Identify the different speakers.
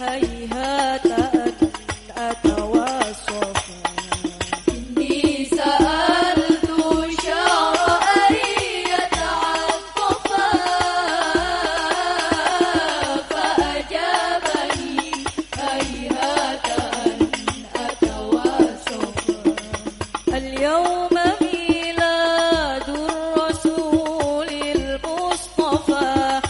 Speaker 1: هيهات أتوصف
Speaker 2: إني سألت شعري يتعطف فأجابني هيهات أن أتوصف
Speaker 1: اليوم ميلاد الرسول المصطفى.